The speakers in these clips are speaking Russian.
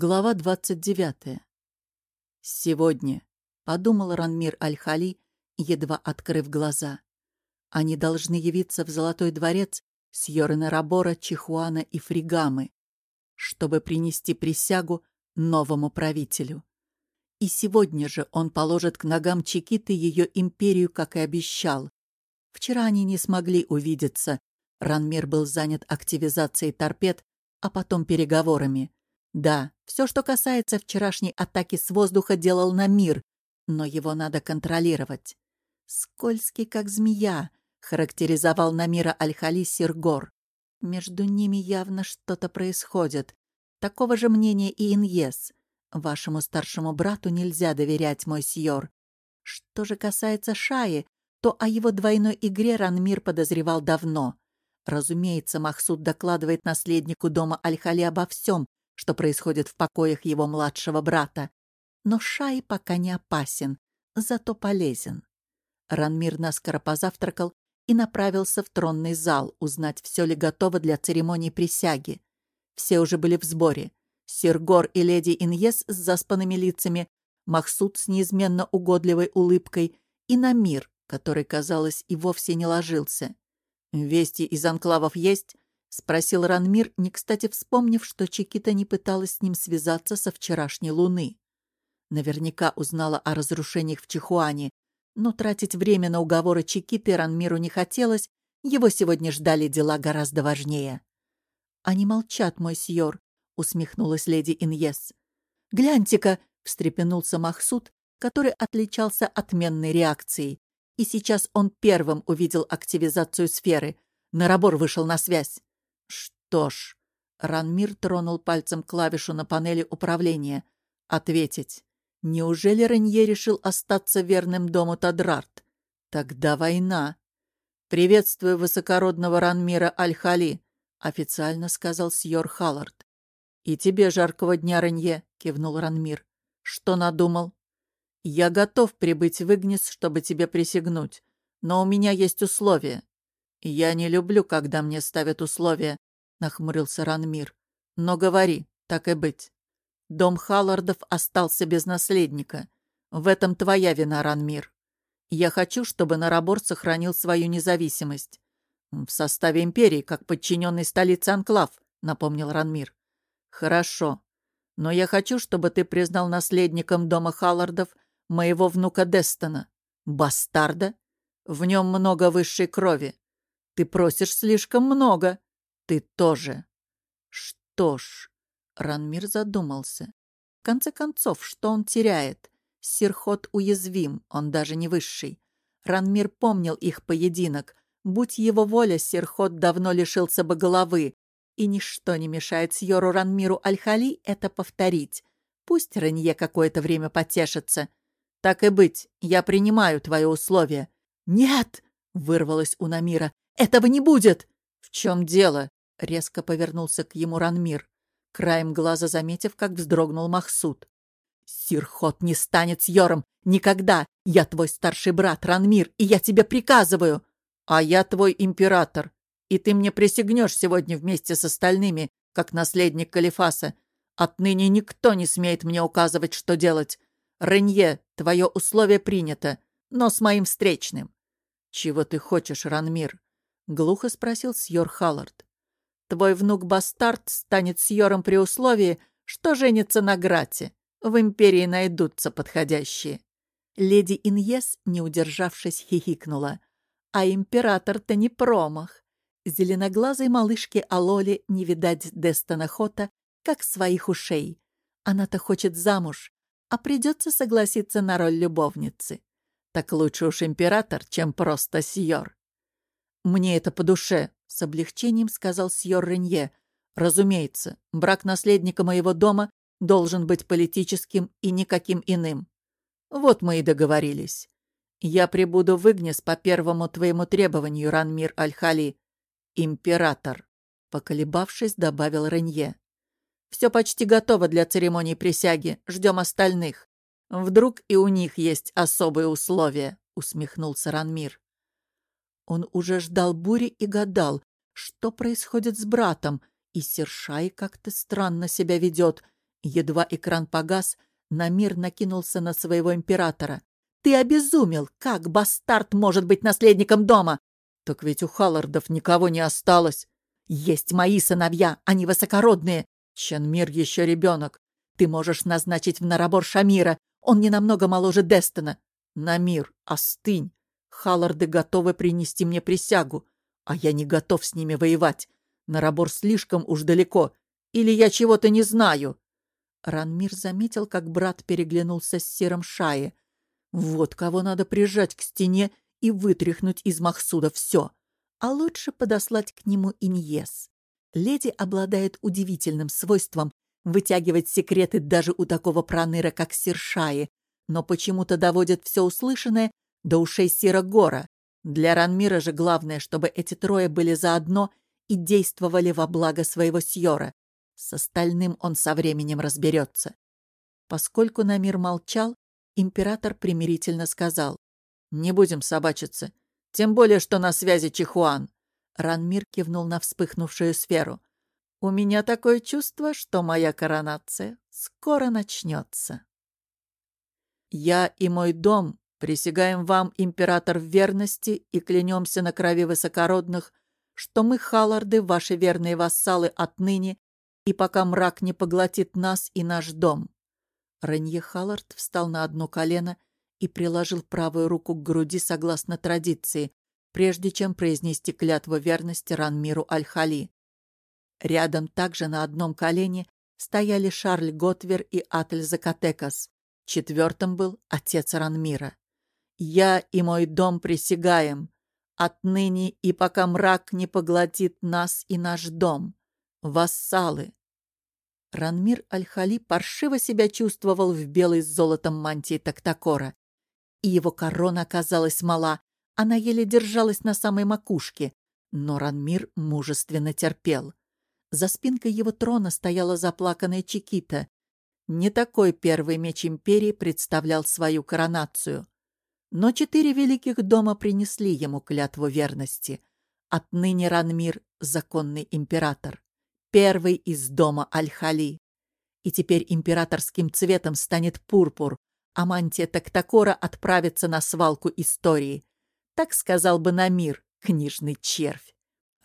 Глава 29. «Сегодня», — подумал Ранмир Аль-Хали, едва открыв глаза. «Они должны явиться в Золотой дворец с Йорена Рабора, Чихуана и Фригамы, чтобы принести присягу новому правителю. И сегодня же он положит к ногам Чикиты ее империю, как и обещал. Вчера они не смогли увидеться. Ранмир был занят активизацией торпед, а потом переговорами. Да, все, что касается вчерашней атаки с воздуха, делал на мир, но его надо контролировать. Скользкий, как змея, характеризовал Намира Аль-Хали Сиргор. Между ними явно что-то происходит. Такого же мнения и Иньес. Вашему старшему брату нельзя доверять, мой сьор. Что же касается Шаи, то о его двойной игре Ранмир подозревал давно. Разумеется, Махсуд докладывает наследнику дома Аль-Хали обо всем, что происходит в покоях его младшего брата. Но Шай пока не опасен, зато полезен. Ранмир наскоро позавтракал и направился в тронный зал узнать, все ли готово для церемонии присяги. Все уже были в сборе. Сергор и леди Иньес с заспанными лицами, Махсуд с неизменно угодливой улыбкой и Намир, который, казалось, и вовсе не ложился. «Вести из анклавов есть?» — спросил Ранмир, не кстати вспомнив, что Чикита не пыталась с ним связаться со вчерашней луны. Наверняка узнала о разрушениях в Чихуане, но тратить время на уговоры Чикиты Ранмиру не хотелось, его сегодня ждали дела гораздо важнее. «Они молчат, мой сьор», — усмехнулась леди Иньес. «Гляньте-ка!» — встрепенулся Махсуд, который отличался отменной реакцией. И сейчас он первым увидел активизацию сферы. Нарабор вышел на связь. Что ж, Ранмир тронул пальцем клавишу на панели управления. Ответить. Неужели Ренье решил остаться верным дому Тадрарт? Тогда война. «Приветствую высокородного Ранмира Аль-Хали», — официально сказал Сьор Халлард. «И тебе жаркого дня, Ренье», — кивнул Ранмир. «Что надумал?» «Я готов прибыть в Игнис, чтобы тебе присягнуть, но у меня есть условия. Я не люблю, когда мне ставят условия, — нахмурился Ранмир. «Но говори, так и быть. Дом Халлардов остался без наследника. В этом твоя вина, Ранмир. Я хочу, чтобы Нарабор сохранил свою независимость. В составе империи, как подчиненный столице Анклав», — напомнил Ранмир. «Хорошо. Но я хочу, чтобы ты признал наследником дома Халлардов моего внука Дестона. Бастарда? В нем много высшей крови. Ты просишь слишком много. Ты тоже. Что ж, Ранмир задумался. В конце концов, что он теряет? Сирхот уязвим, он даже не высший. Ранмир помнил их поединок. Будь его воля, Сирхот давно лишился бы головы. И ничто не мешает Сьору Ранмиру Аль-Хали это повторить. Пусть Ренье какое-то время потешится. Так и быть, я принимаю твои условия. «Нет!» — вырвалось у Намира. «Этого не будет!» «В чем дело?» Резко повернулся к ему Ранмир, краем глаза заметив, как вздрогнул Махсуд. «Сирхот не станет с Йором! Никогда! Я твой старший брат, Ранмир, и я тебе приказываю!» «А я твой император, и ты мне присягнешь сегодня вместе с остальными, как наследник Калифаса. Отныне никто не смеет мне указывать, что делать. Ренье, твое условие принято, но с моим встречным». «Чего ты хочешь, Ранмир?» — глухо спросил Сьор Халлард. Твой внук-бастард станет сьором при условии, что женится на Грате. В империи найдутся подходящие». Леди Иньес, не удержавшись, хихикнула. «А император-то не промах. Зеленоглазой малышке Алоле не видать Дестона Хота, как своих ушей. Она-то хочет замуж, а придется согласиться на роль любовницы. Так лучше уж император, чем просто сьор. Мне это по душе, с облегчением сказал сьор Ренье. «Разумеется, брак наследника моего дома должен быть политическим и никаким иным. Вот мы и договорились. Я прибуду в Игнес по первому твоему требованию, Ранмир Аль-Хали. Император», — поколебавшись, добавил Ренье. «Все почти готово для церемонии присяги. Ждем остальных. Вдруг и у них есть особые условия», — усмехнулся Ранмир. Он уже ждал бури и гадал, что происходит с братом, и Сершай как-то странно себя ведет. Едва экран погас, Намир накинулся на своего императора. «Ты обезумел! Как бастард может быть наследником дома?» «Так ведь у Халлардов никого не осталось!» «Есть мои сыновья, они высокородные! Чанмир еще ребенок! Ты можешь назначить в Нарабор Шамира, он не намного моложе Дестона!» «Намир, остынь! Халларды готовы принести мне присягу, а я не готов с ними воевать. Нарабор слишком уж далеко. Или я чего-то не знаю?» Ранмир заметил, как брат переглянулся с серым Шаи. «Вот кого надо прижать к стене и вытряхнуть из Махсуда все. А лучше подослать к нему Иньес. Леди обладает удивительным свойством вытягивать секреты даже у такого проныра, как Сершаи, но почему-то доводит все услышанное до ушей Сира Гора. Для Ранмира же главное, чтобы эти трое были заодно и действовали во благо своего Сьора. С остальным он со временем разберется. Поскольку Намир молчал, император примирительно сказал. «Не будем собачиться. Тем более, что на связи Чихуан». Ранмир кивнул на вспыхнувшую сферу. «У меня такое чувство, что моя коронация скоро начнется». «Я и мой дом присягаем вам, император, в верности и клянемся на крови высокородных, что мы, Халларды, ваши верные вассалы отныне и пока мрак не поглотит нас и наш дом». Ренье Халлард встал на одно колено и приложил правую руку к груди согласно традиции, прежде чем произнести клятву верности Ранмиру Аль-Хали. Рядом также на одном колене стояли Шарль Готвер и Атель Закатекас. Четвертым был отец Ранмира. «Я и мой дом присягаем, отныне и пока мрак не поглотит нас и наш дом. Вассалы, Ранмир Аль-Хали паршиво себя чувствовал в белой с золотом мантии Тактакора. И его корона оказалась мала, она еле держалась на самой макушке, но Ранмир мужественно терпел. За спинкой его трона стояла заплаканная Чикита. Не такой первый меч империи представлял свою коронацию. Но четыре великих дома принесли ему клятву верности. Отныне Ранмир — законный император первый из дома Аль-Хали. И теперь императорским цветом станет пурпур, а мантия Тактакора отправится на свалку истории. Так сказал бы Намир, книжный червь.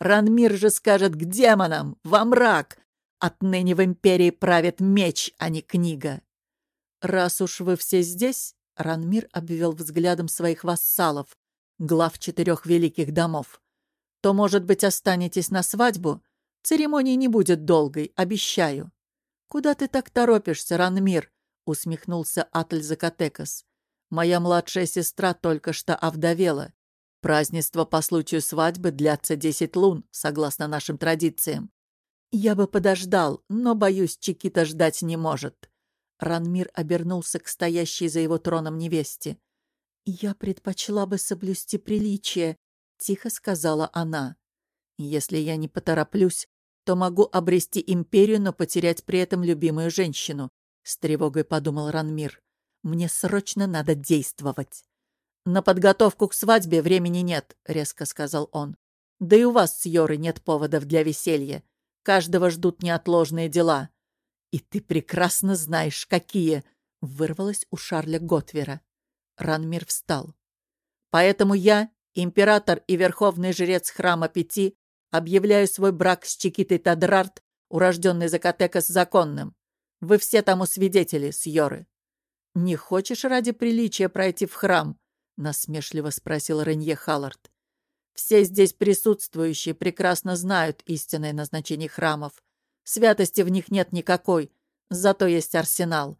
Ранмир же скажет к демонам, во мрак. Отныне в империи правит меч, а не книга. Раз уж вы все здесь, Ранмир обвел взглядом своих вассалов, глав четырех великих домов, то, может быть, останетесь на свадьбу — Церемония не будет долгой, обещаю. Куда ты так торопишься, Ранмир? усмехнулся Атль Закатекас. Моя младшая сестра только что овдовела. Празднество по случаю свадьбы длятся десять лун, согласно нашим традициям. Я бы подождал, но, боюсь, Чикита ждать не может. Ранмир обернулся к стоящей за его троном невесте. «Я предпочла бы соблюсти приличие», — тихо сказала она. «Если я не потороплюсь, то могу обрести империю, но потерять при этом любимую женщину», — с тревогой подумал Ранмир. «Мне срочно надо действовать». «На подготовку к свадьбе времени нет», — резко сказал он. «Да и у вас с Йорой нет поводов для веселья. Каждого ждут неотложные дела». «И ты прекрасно знаешь, какие!» — вырвалось у Шарля Готвера. Ранмир встал. «Поэтому я, император и верховный жрец храма Пяти, Объявляю свой брак с Чикитой Тадрарт, урожденной Закатекас, законным. Вы все тому свидетели, Сьоры. «Не хочешь ради приличия пройти в храм?» — насмешливо спросил Ренье Халлард. «Все здесь присутствующие прекрасно знают истинное назначение храмов. Святости в них нет никакой, зато есть арсенал.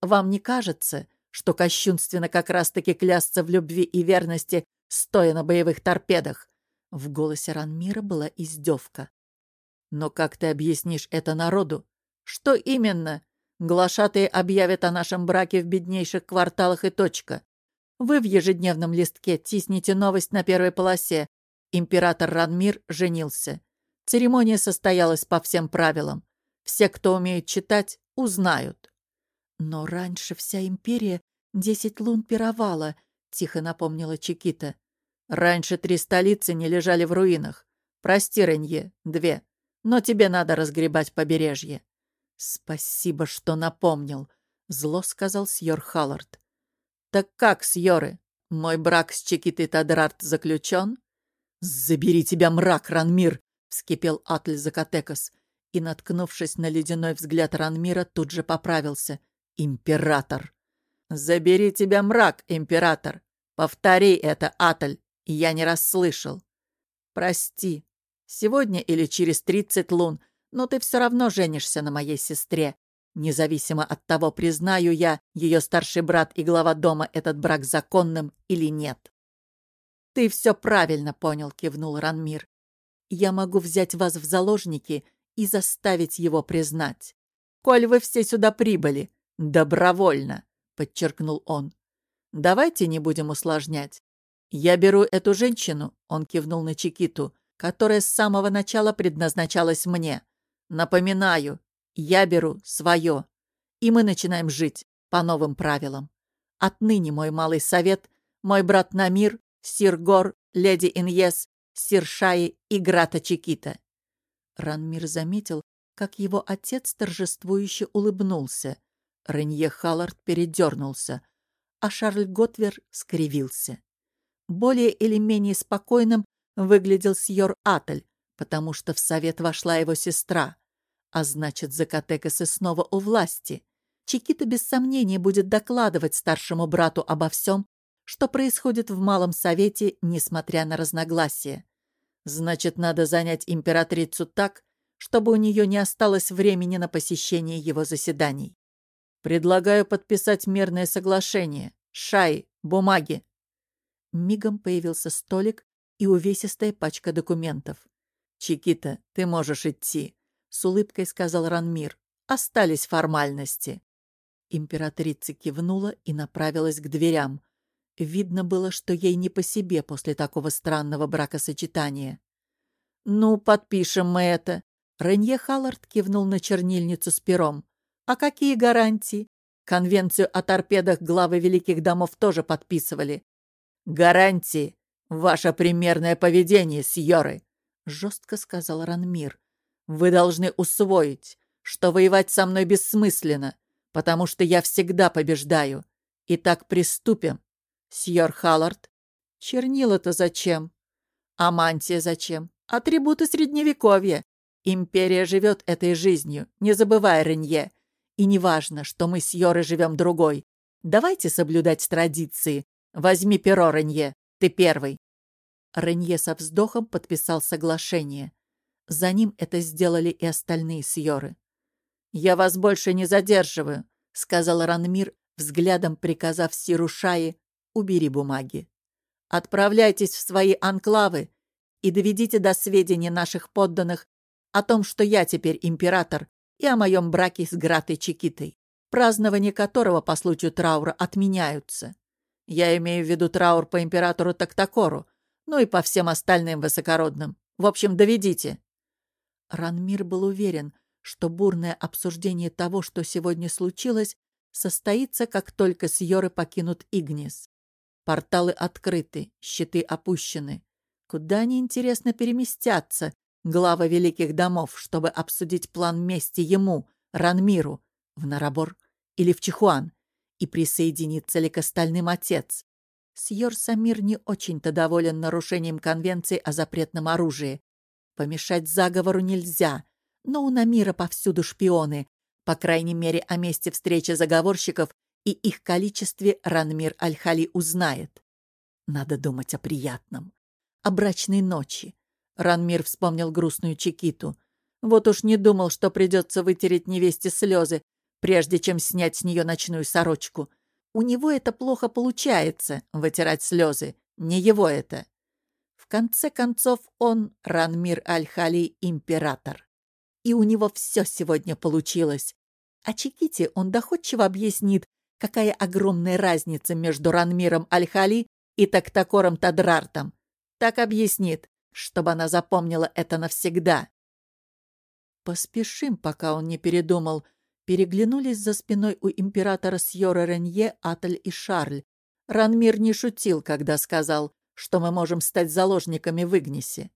Вам не кажется, что кощунственно как раз-таки клясться в любви и верности, стоя на боевых торпедах? В голосе Ранмира была издевка. «Но как ты объяснишь это народу? Что именно? Глашатые объявят о нашем браке в беднейших кварталах и точка. Вы в ежедневном листке тисните новость на первой полосе. Император Ранмир женился. Церемония состоялась по всем правилам. Все, кто умеет читать, узнают. Но раньше вся империя десять лун пировала, тихо напомнила Чикита. Раньше три столицы не лежали в руинах. Прости, Ренье, две. Но тебе надо разгребать побережье. «Спасибо, что напомнил», — зло сказал Сьор Халлард. «Так как, Сьоры, мой брак с Чикитой Тадрарт заключен?» «Забери тебя, мрак, Ранмир!» — вскипел Атль Закатекас и, наткнувшись на ледяной взгляд Ранмира, тут же поправился. «Император!» «Забери тебя, мрак, император! Повтори это, Атль, я не расслышал!» «Прости, сегодня или через тридцать лун, но ты все равно женишься на моей сестре. Независимо от того, признаю я, ее старший брат и глава дома, этот брак законным или нет». «Ты все правильно понял», — кивнул Ранмир. «Я могу взять вас в заложники и заставить его признать. Коль вы все сюда прибыли, добровольно», — подчеркнул он. «Давайте не будем усложнять. Я беру эту женщину», — он кивнул на Чикиту, которая с самого начала предназначалась мне. «Напоминаю, я беру свое, и мы начинаем жить по новым правилам. Отныне мой малый совет, мой брат Намир, Сир Гор, леди Иньес, Сир Шаи и Грата Чикита. Ранмир заметил, как его отец торжествующе улыбнулся. Ренье Халлард передернулся, а Шарль Готвер скривился. Более или менее спокойным выглядел Сьор Атель, потому что в совет вошла его сестра. А значит, Закатекасы снова у власти. Чикита без сомнения будет докладывать старшему брату обо всем, что происходит в Малом Совете, несмотря на разногласия. Значит, надо занять императрицу так, чтобы у нее не осталось времени на посещение его заседаний. Предлагаю подписать мирное соглашение. Шай, бумаги. Мигом появился столик и увесистая пачка документов. «Чикита, ты можешь идти», — с улыбкой сказал Ранмир. «Остались формальности». Императрица кивнула и направилась к дверям. Видно было, что ей не по себе после такого странного бракосочетания. «Ну, подпишем мы это!» Ренье Халлард кивнул на чернильницу с пером. «А какие гарантии? Конвенцию о торпедах главы великих домов тоже подписывали». «Гарантии! Ваше примерное поведение, сьоры!» — жестко сказал Ранмир. «Вы должны усвоить, что воевать со мной бессмысленно, потому что я всегда побеждаю. Итак, приступим. Сьор Халлард, чернила-то зачем? А зачем? Атрибуты Средневековья. Империя живет этой жизнью, не забывай, Ренье. И неважно, что мы с Йорой живем другой. Давайте соблюдать традиции. Возьми перо, Ренье. Ты первый. Ренье со вздохом подписал соглашение. За ним это сделали и остальные сьоры. «Я вас больше не задерживаю», — сказал Ранмир, взглядом приказав Сиру Шаи убери бумаги. Отправляйтесь в свои анклавы и доведите до сведения наших подданных о том, что я теперь император, и о моем браке с Гратой Чикитой, празднование которого по случаю траура отменяются. Я имею в виду траур по императору Тактакору, ну и по всем остальным высокородным. В общем, доведите». Ранмир был уверен, что бурное обсуждение того, что сегодня случилось, состоится, как только Сьоры покинут Игнис. Порталы открыты, щиты опущены. Куда они, интересно, переместятся, глава великих домов, чтобы обсудить план мести ему, Ранмиру, в Нарабор или в Чихуан, и присоединится ли к остальным отец? Сьор Самир не очень-то доволен нарушением конвенции о запретном оружии. Помешать заговору нельзя, но у Намира повсюду шпионы. По крайней мере, о месте встречи заговорщиков и их количестве Ранмир Аль-Хали узнает. Надо думать о приятном. О брачной ночи. Ранмир вспомнил грустную Чекиту. Вот уж не думал, что придется вытереть невесте слезы, прежде чем снять с нее ночную сорочку. У него это плохо получается, вытирать слезы. Не его это. В конце концов, он, Ранмир Аль-Хали, император. И у него все сегодня получилось. А Чеките он доходчиво объяснит, Какая огромная разница между Ранмиром Аль-Хали и Тактакором Тадрартом. Так объяснит, чтобы она запомнила это навсегда. Поспешим, пока он не передумал. Переглянулись за спиной у императора Сьора Ренье, Атль и Шарль. Ранмир не шутил, когда сказал, что мы можем стать заложниками в Игнисе.